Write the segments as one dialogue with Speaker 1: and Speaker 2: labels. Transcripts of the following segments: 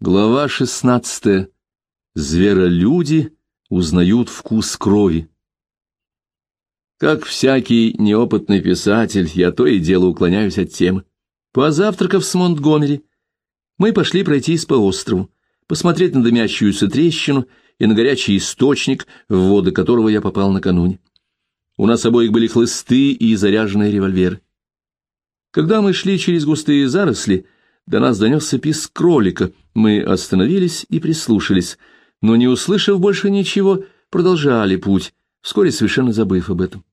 Speaker 1: Глава шестнадцатая. Зверолюди узнают вкус крови. Как всякий неопытный писатель, я то и дело уклоняюсь от темы. Позавтракав с Монтгомери, мы пошли пройтись по острову, посмотреть на дымящуюся трещину и на горячий источник, в воды которого я попал накануне. У нас обоих были хлысты и заряженные револьверы. Когда мы шли через густые заросли, до нас донесся писк кролика. Мы остановились и прислушались, но, не услышав больше ничего, продолжали путь, вскоре совершенно забыв об этом.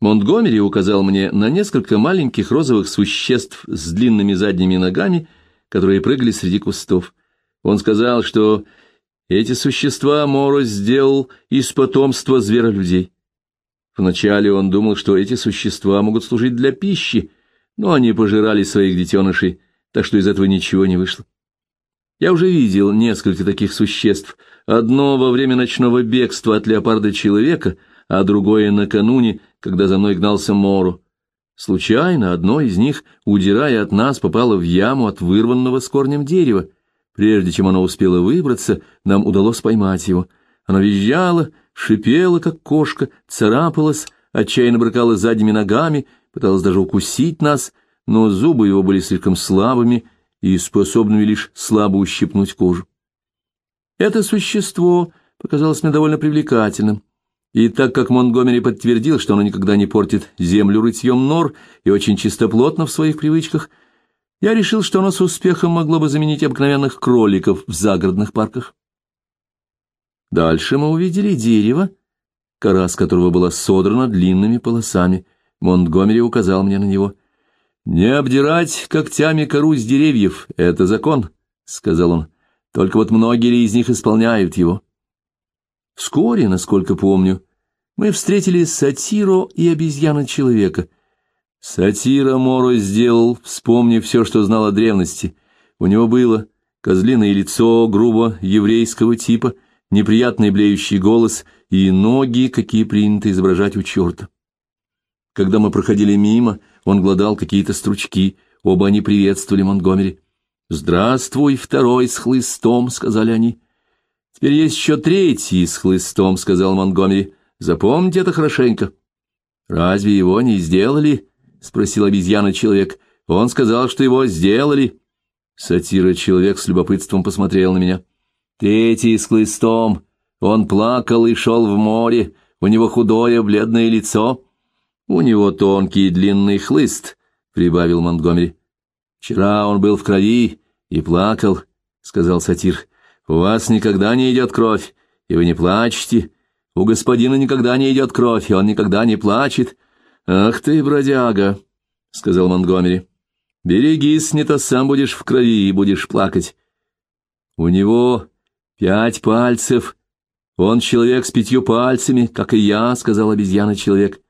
Speaker 1: Монтгомери указал мне на несколько маленьких розовых существ с длинными задними ногами, которые прыгали среди кустов. Он сказал, что эти существа Моро сделал из потомства зверолюдей. Вначале он думал, что эти существа могут служить для пищи, но они пожирали своих детенышей, так что из этого ничего не вышло. Я уже видел несколько таких существ. Одно во время ночного бегства от леопарда-человека, а другое накануне, когда за мной гнался Мору. Случайно одно из них, удирая от нас, попало в яму от вырванного с корнем дерева. Прежде чем оно успело выбраться, нам удалось поймать его. Оно визжало, шипела, как кошка, царапалась, отчаянно брыкала задними ногами, пыталась даже укусить нас, но зубы его были слишком слабыми и способными лишь слабо ущипнуть кожу. Это существо показалось мне довольно привлекательным, и так как Монтгомери подтвердил, что оно никогда не портит землю рытьем нор и очень чистоплотно в своих привычках, я решил, что оно с успехом могло бы заменить обыкновенных кроликов в загородных парках. Дальше мы увидели дерево, кора с которого была содрана длинными полосами. Монтгомери указал мне на него. «Не обдирать когтями кору с деревьев — это закон», — сказал он. «Только вот многие из них исполняют его». Вскоре, насколько помню, мы встретили сатиро и обезьяна-человека. Сатира Моро сделал, вспомнив все, что знал о древности. У него было козлиное лицо грубо еврейского типа — неприятный блеющий голос и ноги, какие принято изображать у черта. Когда мы проходили мимо, он гладал какие-то стручки, оба они приветствовали Монтгомери. «Здравствуй, второй с хлыстом», — сказали они. «Теперь есть еще третий с хлыстом», — сказал Монтгомери. «Запомните это хорошенько». «Разве его не сделали?» — спросил обезьяна-человек. «Он сказал, что его сделали». Сатира-человек с любопытством посмотрел на меня. Третий с хлыстом. Он плакал и шел в море. У него худое бледное лицо. У него тонкий длинный хлыст, — прибавил Монтгомери. Вчера он был в крови и плакал, — сказал сатир. У вас никогда не идет кровь, и вы не плачете. У господина никогда не идет кровь, и он никогда не плачет. Ах ты, бродяга, — сказал Монтгомери. Берегись, не то сам будешь в крови и будешь плакать. У него Пять пальцев. Он человек с пятью пальцами, как и я, — сказал обезьяна-человек.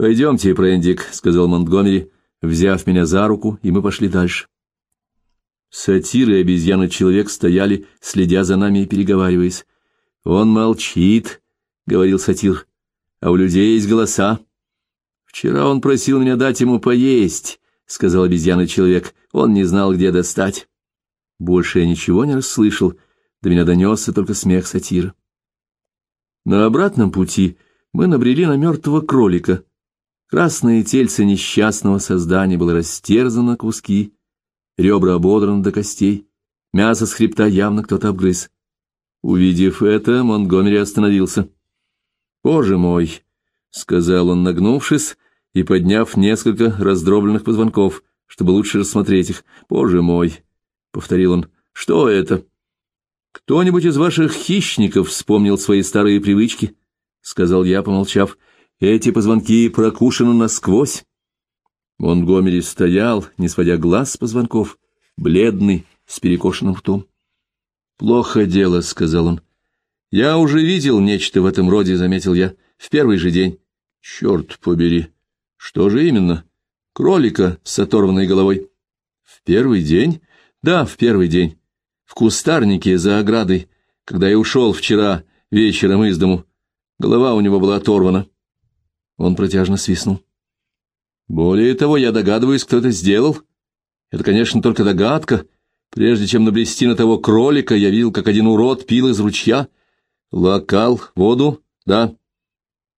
Speaker 1: Пойдемте, Прендик, — сказал Монтгомери, взяв меня за руку, и мы пошли дальше. Сатир и обезьяна-человек стояли, следя за нами и переговариваясь. «Он молчит», — говорил сатир, — «а у людей есть голоса». «Вчера он просил меня дать ему поесть», — сказал обезьяна-человек. «Он не знал, где достать». Больше я ничего не расслышал, — до меня донесся только смех сатира. На обратном пути мы набрели на мертвого кролика. Красное тельце несчастного создания было растерзано куски, ребра ободраны до костей, мясо с хребта явно кто-то обгрыз. Увидев это, Монтгомери остановился. «Боже мой!» — сказал он, нагнувшись и подняв несколько раздробленных позвонков, чтобы лучше рассмотреть их. «Боже мой!» — повторил он. «Что это?» «Кто-нибудь из ваших хищников вспомнил свои старые привычки?» — сказал я, помолчав. «Эти позвонки прокушены насквозь». Монгомери стоял, не сводя глаз с позвонков, бледный, с перекошенным ртом. «Плохо дело», — сказал он. «Я уже видел нечто в этом роде», — заметил я, — «в первый же день». «Черт побери! Что же именно? Кролика с оторванной головой». «В первый день?» «Да, в первый день в кустарнике за оградой, когда я ушел вчера вечером из дому. Голова у него была оторвана. Он протяжно свистнул. Более того, я догадываюсь, кто это сделал. Это, конечно, только догадка. Прежде чем набрести на того кролика, я видел, как один урод пил из ручья. Локал, воду, да.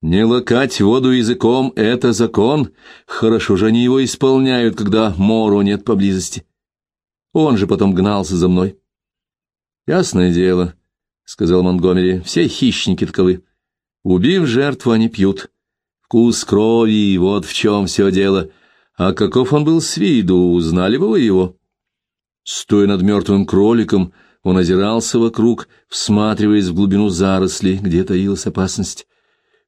Speaker 1: Не лакать воду языком — это закон. Хорошо же они его исполняют, когда Моро нет поблизости. Он же потом гнался за мной. Ясное дело, — сказал Монгомери, — все хищники таковы. Убив жертву, они пьют. Вкус крови, вот в чем все дело. А каков он был с виду, узнали бы вы его? Стоя над мертвым кроликом, он озирался вокруг, всматриваясь в глубину зарослей, где таилась опасность.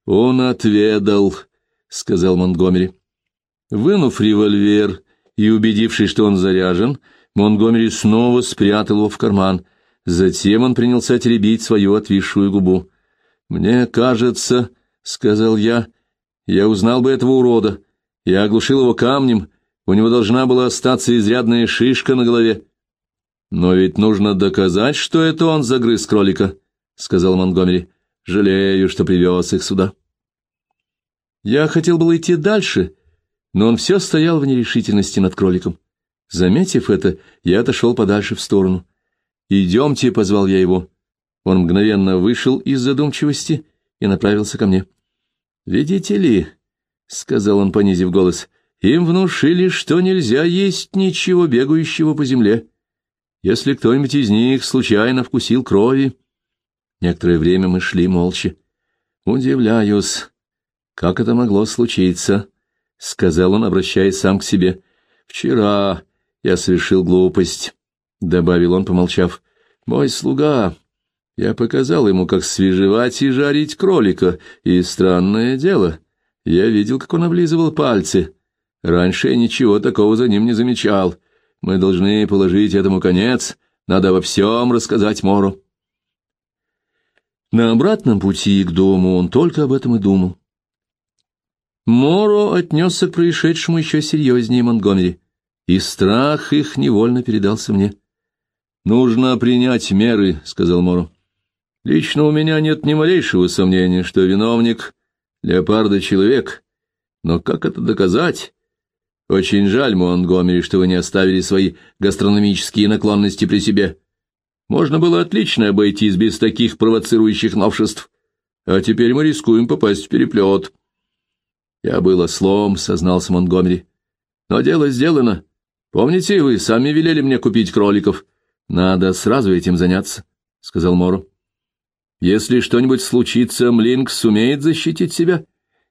Speaker 1: «Он отведал», — сказал Монгомери. Вынув револьвер и убедившись, что он заряжен, Монгомери снова спрятал его в карман. Затем он принялся теребить свою отвисшую губу. «Мне кажется», — сказал я, — «я узнал бы этого урода. Я оглушил его камнем, у него должна была остаться изрядная шишка на голове». «Но ведь нужно доказать, что это он загрыз кролика», — сказал Монгомери. «Жалею, что привез их сюда». Я хотел было идти дальше, но он все стоял в нерешительности над кроликом. Заметив это, я отошел подальше в сторону. «Идемте», — позвал я его. Он мгновенно вышел из задумчивости и направился ко мне. «Видите ли», — сказал он, понизив голос, — «им внушили, что нельзя есть ничего бегающего по земле. Если кто-нибудь из них случайно вкусил крови...» Некоторое время мы шли молча. «Удивляюсь, как это могло случиться?» — сказал он, обращаясь сам к себе. «Вчера я совершил глупость», — добавил он, помолчав. «Мой слуга я показал ему, как свежевать и жарить кролика, и странное дело, я видел, как он облизывал пальцы. Раньше я ничего такого за ним не замечал. Мы должны положить этому конец, надо во всем рассказать Мору. На обратном пути к дому он только об этом и думал. Моро отнесся к происшедшему еще серьезнее Монгомери, и страх их невольно передался мне. «Нужно принять меры», — сказал Моро. Лично у меня нет ни малейшего сомнения, что виновник — леопарда человек. Но как это доказать? Очень жаль, Монгомери, что вы не оставили свои гастрономические наклонности при себе. Можно было отлично обойтись без таких провоцирующих новшеств. А теперь мы рискуем попасть в переплет. Я был ослом, сознался Монгомери. Но дело сделано. Помните, вы сами велели мне купить кроликов. Надо сразу этим заняться, — сказал Моро. Если что-нибудь случится, Млинг сумеет защитить себя?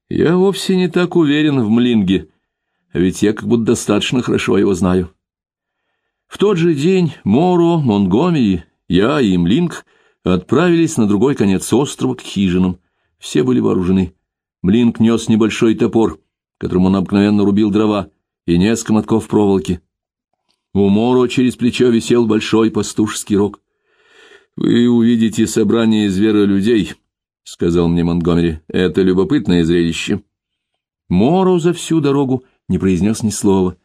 Speaker 1: Я вовсе не так уверен в Млинге, а ведь я как будто достаточно хорошо его знаю. В тот же день Моро, Монгомери, я и Млинг отправились на другой конец острова к хижинам. Все были вооружены. Млинг нес небольшой топор, которым он обыкновенно рубил дрова, и несколько мотков проволоки. У Моро через плечо висел большой пастушеский рог. «Вы увидите собрание зверолюдей», — сказал мне Монтгомери. «Это любопытное зрелище». Моро за всю дорогу не произнес ни слова,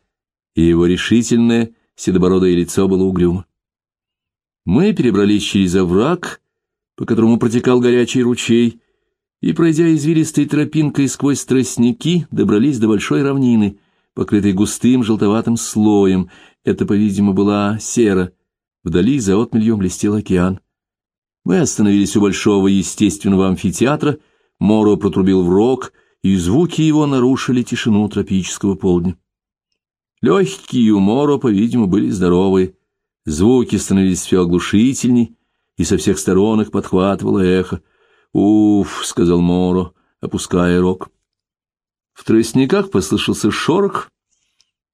Speaker 1: и его решительное седобородое лицо было угрюмо. Мы перебрались через овраг, по которому протекал горячий ручей, и, пройдя извилистой тропинкой сквозь тростники, добрались до большой равнины, покрытой густым желтоватым слоем. Это, по-видимому, была сера — Вдали за отмелью блестел океан. Мы остановились у большого естественного амфитеатра, Моро протрубил в рог, и звуки его нарушили тишину тропического полдня. Легкие у Моро, по-видимому, были здоровые. Звуки становились все оглушительней, и со всех сторон их подхватывало эхо. «Уф!» — сказал Моро, опуская рог. В тростниках послышался шорох,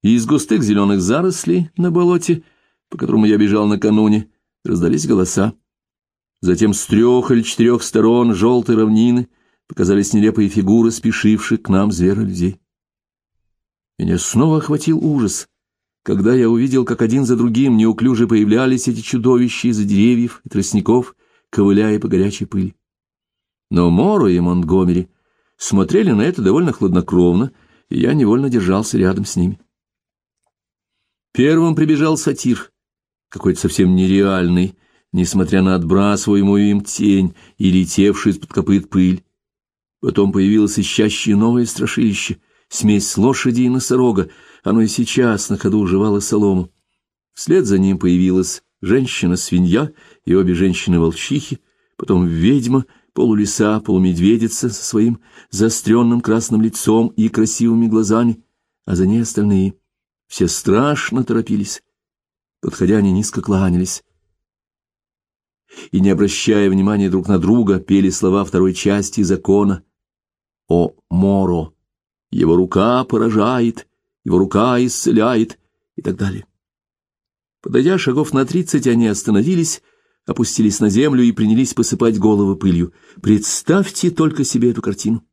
Speaker 1: и из густых зеленых зарослей на болоте — по которому я бежал накануне, раздались голоса. Затем с трех или четырех сторон желтой равнины показались нелепые фигуры, спешивших к нам зверолюдей. Меня снова охватил ужас, когда я увидел, как один за другим неуклюже появлялись эти чудовища из-за деревьев и тростников, ковыляя по горячей пыли. Но Моро и Монтгомери смотрели на это довольно хладнокровно, и я невольно держался рядом с ними. Первым прибежал сатир, какой-то совсем нереальный, несмотря на отбрасываемую им тень и летевшую из-под копыт пыль. Потом появилось ищащее новое страшилище, смесь лошади и носорога, оно и сейчас на ходу жевало солому. Вслед за ним появилась женщина-свинья и обе женщины-волчихи, потом ведьма, полулиса, полумедведица со своим заостренным красным лицом и красивыми глазами, а за ней остальные. Все страшно торопились. Подходя, они низко кланялись. И, не обращая внимания друг на друга, пели слова второй части закона о Моро. Его рука поражает, его рука исцеляет и так далее. Подойдя шагов на тридцать, они остановились, опустились на землю и принялись посыпать головы пылью. Представьте только себе эту картину.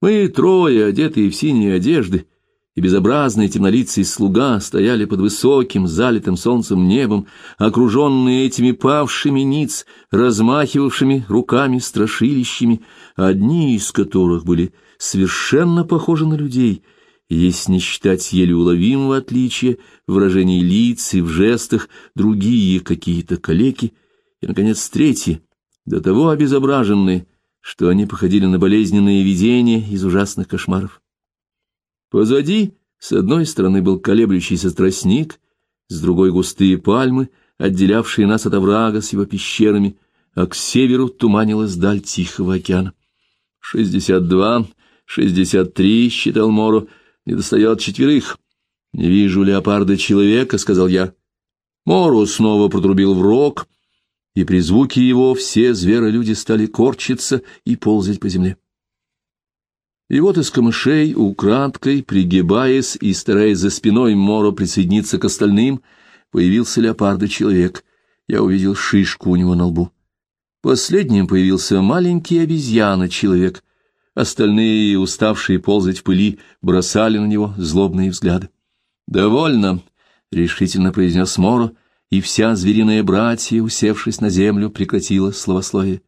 Speaker 1: Мы трое, одетые в синие одежды, и безобразный темнолицый слуга стояли под высоким, залитым солнцем небом, окруженные этими павшими ниц, размахивавшими руками-страшилищами, одни из которых были совершенно похожи на людей, если не считать еле уловимого отличия в выражении лиц и в жестах, другие какие-то калеки, и, наконец, третьи, до того обезображенные, что они походили на болезненные видения из ужасных кошмаров. Позади, с одной стороны, был колеблющийся тростник, с другой — густые пальмы, отделявшие нас от оврага с его пещерами, а к северу туманилась даль Тихого океана. «Шестьдесят два, шестьдесят три», — считал Моро, — «недостает четверых». «Не вижу леопарда человека», — сказал я. Моро снова протрубил в рог, и при звуке его все зверолюди стали корчиться и ползать по земле. И вот из камышей, украдкой, пригибаясь и стараясь за спиной Моро присоединиться к остальным, появился леопардый человек. Я увидел шишку у него на лбу. Последним появился маленький обезьяна-человек. Остальные, уставшие ползать в пыли, бросали на него злобные взгляды. «Довольно», — решительно произнес Моро, и вся звериная братья, усевшись на землю, прекратила словословие.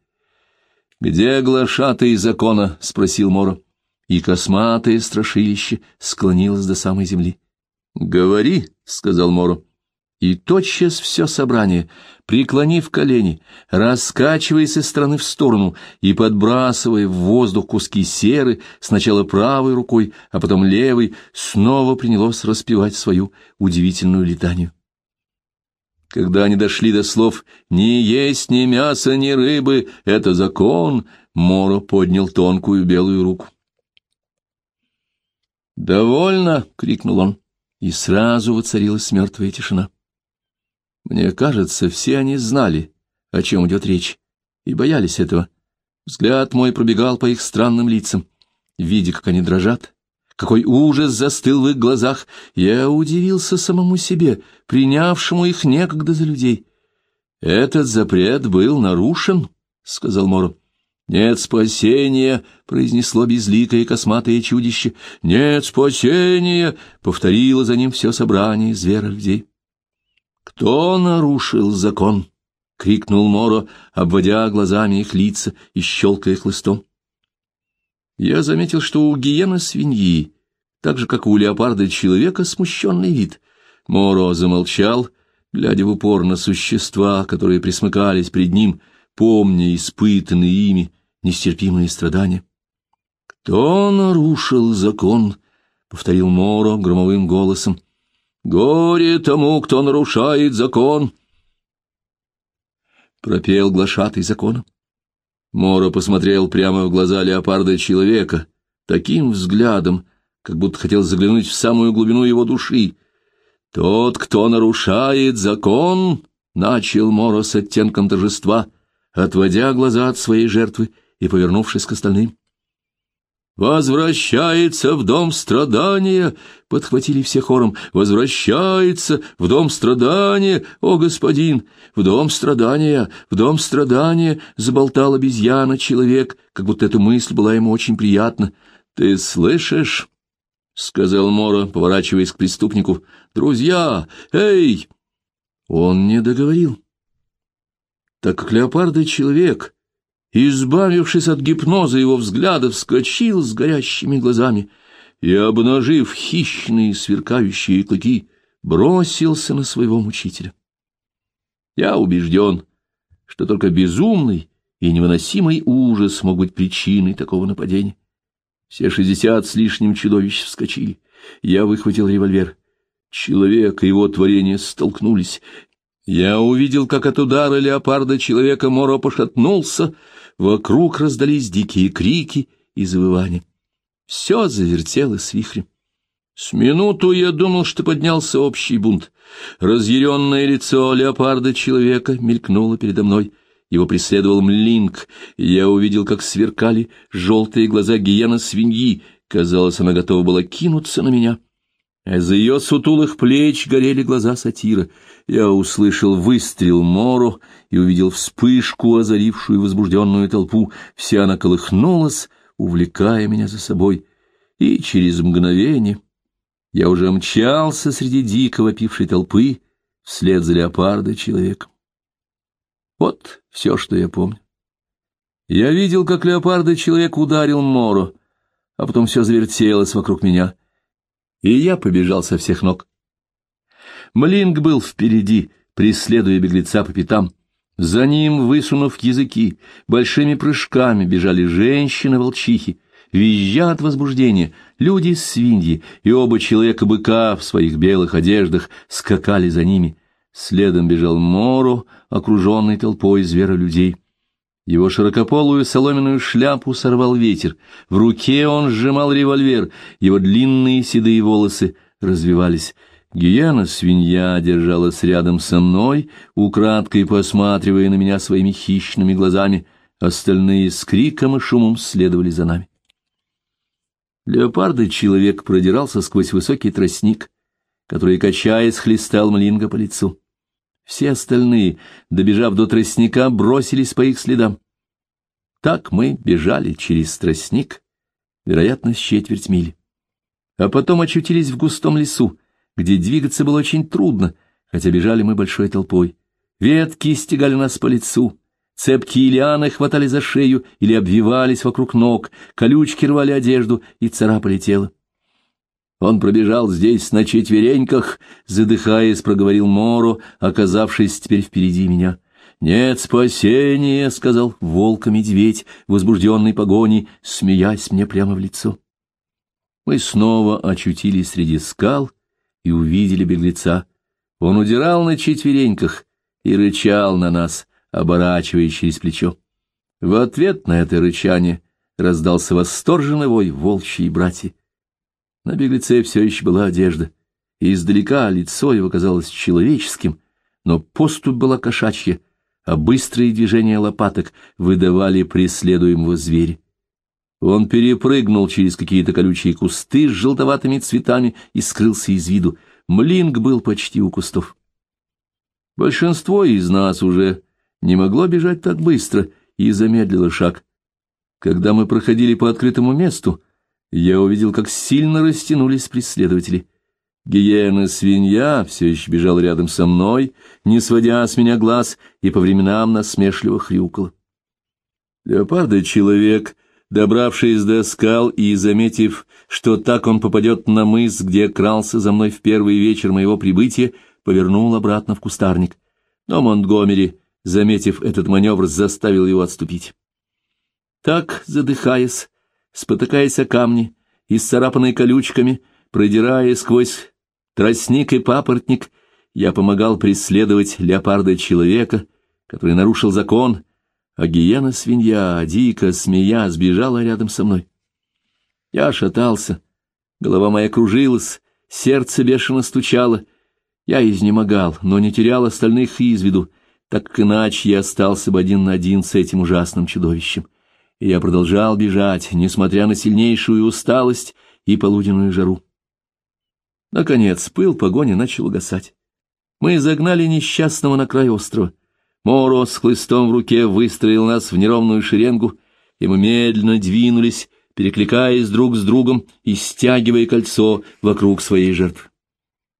Speaker 1: «Где глашатый закона?» — спросил Моро и косматое страшилище склонилось до самой земли. — Говори, — сказал Моро. И тотчас все собрание, преклонив колени, раскачиваясь из стороны в сторону и подбрасывая в воздух куски серы, сначала правой рукой, а потом левой, снова принялось распевать свою удивительную летанию. Когда они дошли до слов «ни есть ни мяса, ни рыбы, это закон», Моро поднял тонкую белую руку. «Довольно!» — крикнул он, и сразу воцарилась мертвая тишина. Мне кажется, все они знали, о чем идет речь, и боялись этого. Взгляд мой пробегал по их странным лицам, видя, как они дрожат, какой ужас застыл в их глазах, я удивился самому себе, принявшему их некогда за людей. «Этот запрет был нарушен», — сказал Моро. «Нет спасения!» — произнесло безликое косматое чудище. «Нет спасения!» — повторило за ним все собрание зверолюдей. «Кто нарушил закон?» — крикнул Моро, обводя глазами их лица и щелкая хлыстом. Я заметил, что у гиены свиньи, так же, как у леопарда человека, смущенный вид. Моро замолчал, глядя в упор на существа, которые присмыкались пред ним — помня испытанные ими нестерпимые страдания. «Кто нарушил закон?» — повторил Моро громовым голосом. «Горе тому, кто нарушает закон!» Пропел глашатый закона. Моро посмотрел прямо в глаза леопарда человека, таким взглядом, как будто хотел заглянуть в самую глубину его души. «Тот, кто нарушает закон...» — начал Моро с оттенком торжества — отводя глаза от своей жертвы и повернувшись к остальным. «Возвращается в дом страдания!» — подхватили все хором. «Возвращается в дом страдания, о господин! В дом страдания, в дом страдания!» — заболтал обезьяна человек, как будто эта мысль была ему очень приятна. «Ты слышишь?» — сказал Мора, поворачиваясь к преступнику. «Друзья! Эй!» Он не договорил так как леопардый человек, избавившись от гипноза его взгляда, вскочил с горящими глазами и, обнажив хищные сверкающие клыки, бросился на своего мучителя. Я убежден, что только безумный и невыносимый ужас мог быть причиной такого нападения. Все шестьдесят с лишним чудовищ вскочили. Я выхватил револьвер. Человек и его творение столкнулись. Я увидел, как от удара леопарда человека Моро пошатнулся, вокруг раздались дикие крики и завывания. Все завертелось вихрем. С минуту я думал, что поднялся общий бунт. Разъяренное лицо леопарда-человека мелькнуло передо мной. Его преследовал млинг, и я увидел, как сверкали желтые глаза гиена-свиньи. Казалось, она готова была кинуться на меня. За ее сутулых плеч горели глаза сатира. Я услышал выстрел Мору и увидел вспышку, озарившую возбужденную толпу. Вся она колыхнулась, увлекая меня за собой. И через мгновение я уже мчался среди дико вопившей толпы вслед за леопарда человеком. Вот все, что я помню. Я видел, как леопарда человек ударил Мору, а потом все завертелось вокруг меня, и я побежал со всех ног. Млинг был впереди, преследуя беглеца по пятам. За ним, высунув языки, большими прыжками бежали женщины-волчихи, визжа от возбуждения, люди-свиньи, и оба человека-быка в своих белых одеждах скакали за ними. Следом бежал Моро, окруженный толпой зверолюдей. Его широкополую соломенную шляпу сорвал ветер, в руке он сжимал револьвер, его длинные седые волосы развивались. Гиена, свинья, держалась рядом со мной, украдкой посматривая на меня своими хищными глазами. Остальные с криком и шумом следовали за нами. Леопардый человек продирался сквозь высокий тростник, который, качаясь, хлестал Млинга по лицу. Все остальные, добежав до тростника, бросились по их следам. Так мы бежали через тростник, вероятно, с четверть мили. А потом очутились в густом лесу, где двигаться было очень трудно, хотя бежали мы большой толпой. Ветки стегали нас по лицу, цепкие лианы хватали за шею или обвивались вокруг ног, колючки рвали одежду и царапали тело. Он пробежал здесь на четвереньках, задыхаясь, проговорил Моро, оказавшись теперь впереди меня. «Нет спасения», — сказал волк-медведь, возбужденный погоней, смеясь мне прямо в лицо. Мы снова очутились среди скал и увидели беглеца. Он удирал на четвереньках и рычал на нас, оборачиваясь через плечо. В ответ на это рычание раздался восторженный вой волчьей братья. На беглеце все еще была одежда, и издалека лицо его казалось человеческим, но поступь была кошачья, а быстрые движения лопаток выдавали преследуемого зверя. Он перепрыгнул через какие-то колючие кусты с желтоватыми цветами и скрылся из виду. Млинг был почти у кустов. Большинство из нас уже не могло бежать так быстро и замедлило шаг. Когда мы проходили по открытому месту, я увидел, как сильно растянулись преследователи. Гиена-свинья все еще бежала рядом со мной, не сводя с меня глаз, и по временам насмешливо хрюкала. Леопарда-человек, добравшись до скал и заметив, что так он попадет на мыс, где крался за мной в первый вечер моего прибытия, повернул обратно в кустарник. Но Монтгомери, заметив этот маневр, заставил его отступить. Так, задыхаясь, спотыкаясь о камни, исцарапанные колючками, продирая сквозь тростник и папоротник, я помогал преследовать леопарда-человека, который нарушил закон, а гиена-свинья, дико смея, сбежала рядом со мной. Я шатался, голова моя кружилась, сердце бешено стучало. Я изнемогал, но не терял остальных из виду, так как иначе я остался бы один на один с этим ужасным чудовищем я продолжал бежать, несмотря на сильнейшую усталость и полуденную жару. Наконец, пыл погони начал угасать. Мы загнали несчастного на край острова. Моро с хлыстом в руке выстроил нас в неровную шеренгу, и мы медленно двинулись, перекликаясь друг с другом и стягивая кольцо вокруг своей жертвы.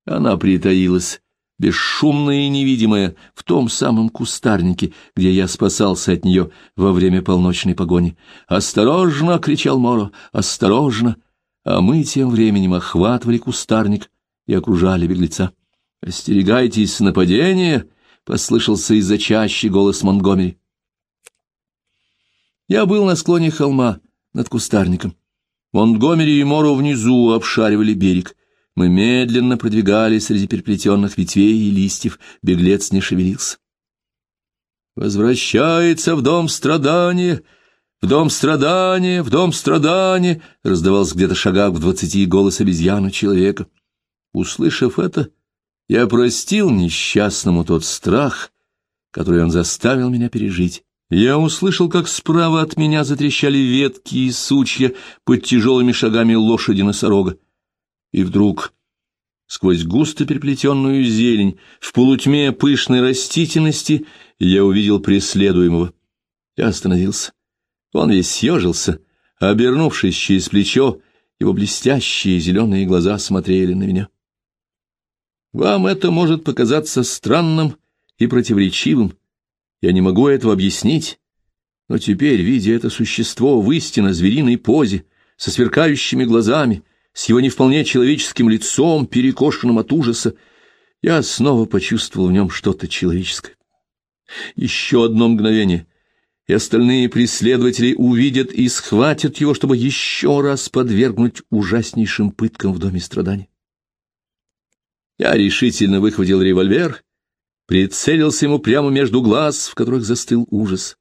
Speaker 1: Она притаилась бесшумная и невидимая, в том самом кустарнике, где я спасался от нее во время полночной погони. «Осторожно!» — кричал Моро. «Осторожно!» А мы тем временем охватывали кустарник и окружали беглеца. «Остерегайтесь нападения!» — послышался из-за чащи голос Монгомери. Я был на склоне холма над кустарником. Монгомери и Моро внизу обшаривали берег. Мы медленно продвигались среди переплетенных ветвей и листьев, беглец не шевелился. «Возвращается в дом страдания!» «В дом страдания! В дом страдания!» — раздавался где-то шагах в двадцати голос обезьяны человека. Услышав это, я простил несчастному тот страх, который он заставил меня пережить. Я услышал, как справа от меня затрещали ветки и сучья под тяжелыми шагами лошади-носорога. И вдруг, сквозь густо переплетенную зелень, в полутьме пышной растительности, я увидел преследуемого. Я остановился. Он весь съежился, обернувшись через плечо, его блестящие зеленые глаза смотрели на меня. Вам это может показаться странным и противоречивым. Я не могу этого объяснить, но теперь, видя это существо в истинно звериной позе, со сверкающими глазами, с его не вполне человеческим лицом, перекошенным от ужаса, я снова почувствовал в нем что-то человеческое. Еще одно мгновение, и остальные преследователи увидят и схватят его, чтобы еще раз подвергнуть ужаснейшим пыткам в доме страданий. Я решительно выхватил револьвер, прицелился ему прямо между глаз, в которых застыл ужас,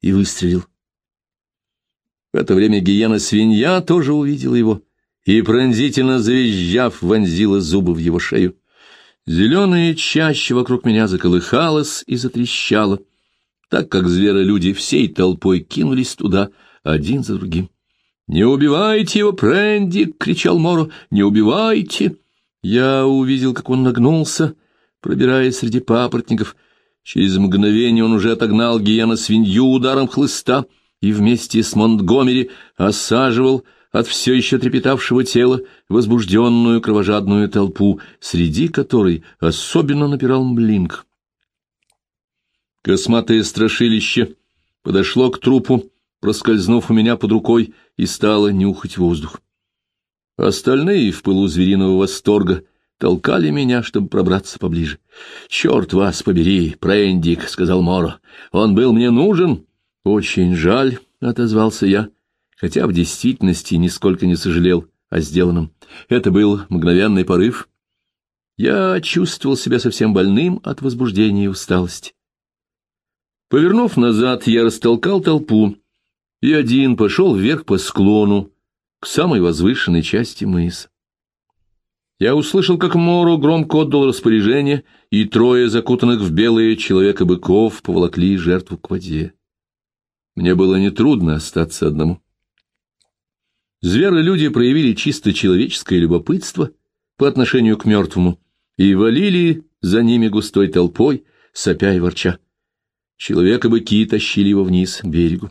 Speaker 1: и выстрелил. В это время гиена-свинья тоже увидела его и, пронзительно завизжав, вонзила зубы в его шею. Зеленая чаще вокруг меня заколыхалась и затрещала — так как зверолюди всей толпой кинулись туда один за другим. «Не убивайте его, Прэнди!» — кричал Моро. «Не убивайте!» Я увидел, как он нагнулся, пробираясь среди папоротников. Через мгновение он уже отогнал гиена свинью ударом хлыста и вместе с Монтгомери осаживал от все еще трепетавшего тела возбужденную кровожадную толпу, среди которой особенно напирал Мблинк. Косматое страшилище подошло к трупу, проскользнув у меня под рукой, и стало нюхать воздух. Остальные в пылу звериного восторга толкали меня, чтобы пробраться поближе. — Черт вас побери, Прендик, — сказал Моро, — он был мне нужен. — Очень жаль, — отозвался я, хотя в действительности нисколько не сожалел о сделанном. Это был мгновенный порыв. Я чувствовал себя совсем больным от возбуждения и усталости. Повернув назад, я растолкал толпу, и один пошел вверх по склону, к самой возвышенной части мыса. Я услышал, как Моро громко отдал распоряжение, и трое закутанных в белые человека-быков поволокли жертву к воде. Мне было нетрудно остаться одному. Зверы-люди проявили чисто человеческое любопытство по отношению к мертвому и валили за ними густой толпой, сопя и ворча. Человек и быки тащили его вниз к берегу.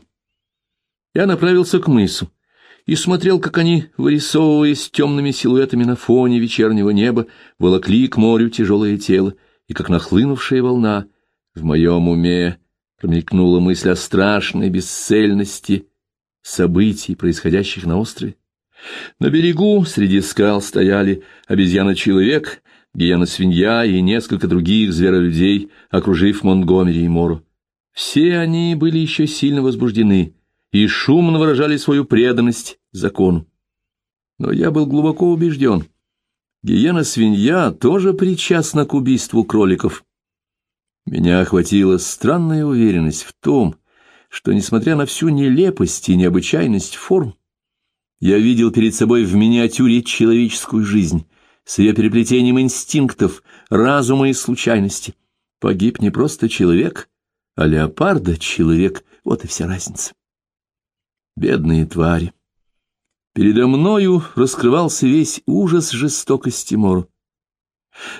Speaker 1: Я направился к мысу и смотрел, как они, вырисовываясь темными силуэтами на фоне вечернего неба, волокли к морю тяжелое тело, и как нахлынувшая волна в моем уме промелькнула мысль о страшной бесцельности событий, происходящих на острове. На берегу среди скал стояли обезьяна-человек, гиена-свинья и несколько других зверолюдей, окружив Монгомери и Мору. Все они были еще сильно возбуждены и шумно выражали свою преданность закону. Но я был глубоко убежден. Гиена-свинья тоже причастна к убийству кроликов. Меня охватила странная уверенность в том, что, несмотря на всю нелепость и необычайность форм, я видел перед собой в миниатюре человеческую жизнь с ее переплетением инстинктов, разума и случайности. Погиб не просто человек, а леопарда — человек, вот и вся разница. Бедные твари. Передо мною раскрывался весь ужас жестокости Мору.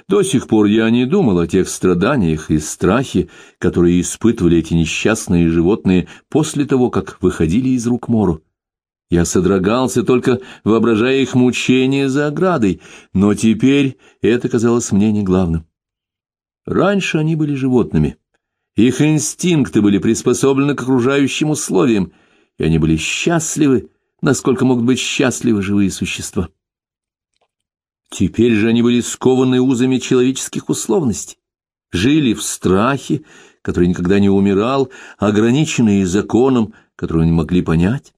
Speaker 1: До сих пор я не думал о тех страданиях и страхе, которые испытывали эти несчастные животные после того, как выходили из рук Мору. Я содрогался, только воображая их мучения за оградой, но теперь это казалось мне не главным. Раньше они были животными, их инстинкты были приспособлены к окружающим условиям, и они были счастливы, насколько могут быть счастливы живые существа. Теперь же они были скованы узами человеческих условностей, жили в страхе, который никогда не умирал, ограниченные законом, который не могли понять.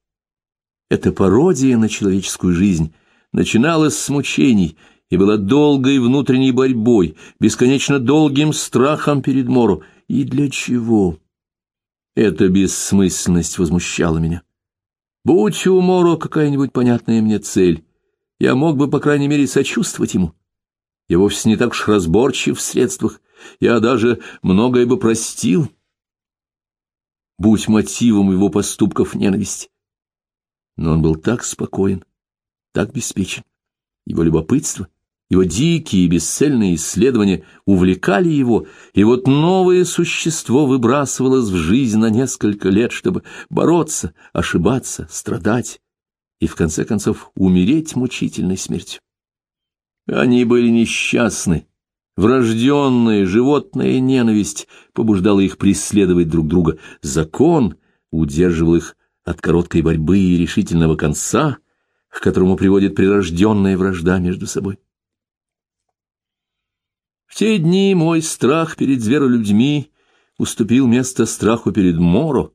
Speaker 1: Эта пародия на человеческую жизнь начиналась с мучений и была долгой внутренней борьбой, бесконечно долгим страхом перед Мору. И для чего? Эта бессмысленность возмущала меня. Будь у Моро какая-нибудь понятная мне цель, я мог бы, по крайней мере, сочувствовать ему. Я вовсе не так уж разборчив в средствах, я даже многое бы простил, будь мотивом его поступков ненависть. Но он был так спокоен, так беспечен. Его любопытство, его дикие и бесцельные исследования увлекали его, и вот новое существо выбрасывалось в жизнь на несколько лет, чтобы бороться, ошибаться, страдать и, в конце концов, умереть мучительной смертью. Они были несчастны, врожденная животная ненависть побуждала их преследовать друг друга, закон удерживал их от короткой борьбы и решительного конца, к которому приводит прирожденная вражда между собой. В те дни мой страх перед зверолюдьми уступил место страху перед Моро.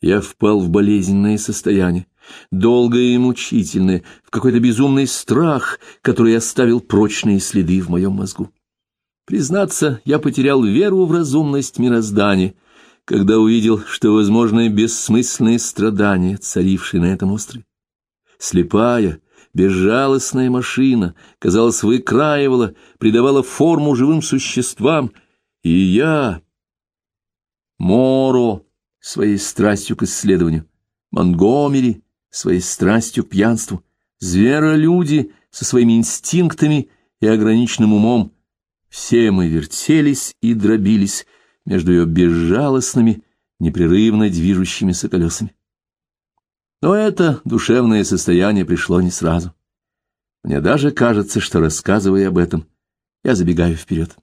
Speaker 1: Я впал в болезненное состояние, долгое и мучительное, в какой-то безумный страх, который оставил прочные следы в моем мозгу. Признаться, я потерял веру в разумность мироздания, когда увидел, что возможны бессмысленные страдания, царившие на этом острове. Слепая, безжалостная машина, казалось, выкраивала, придавала форму живым существам, и я, Моро, своей страстью к исследованию, Монгомери, своей страстью к пьянству, зверолюди со своими инстинктами и ограниченным умом, все мы вертелись и дробились между ее безжалостными, непрерывно движущимися колесами. Но это душевное состояние пришло не сразу. Мне даже кажется, что, рассказывая об этом, я забегаю вперед.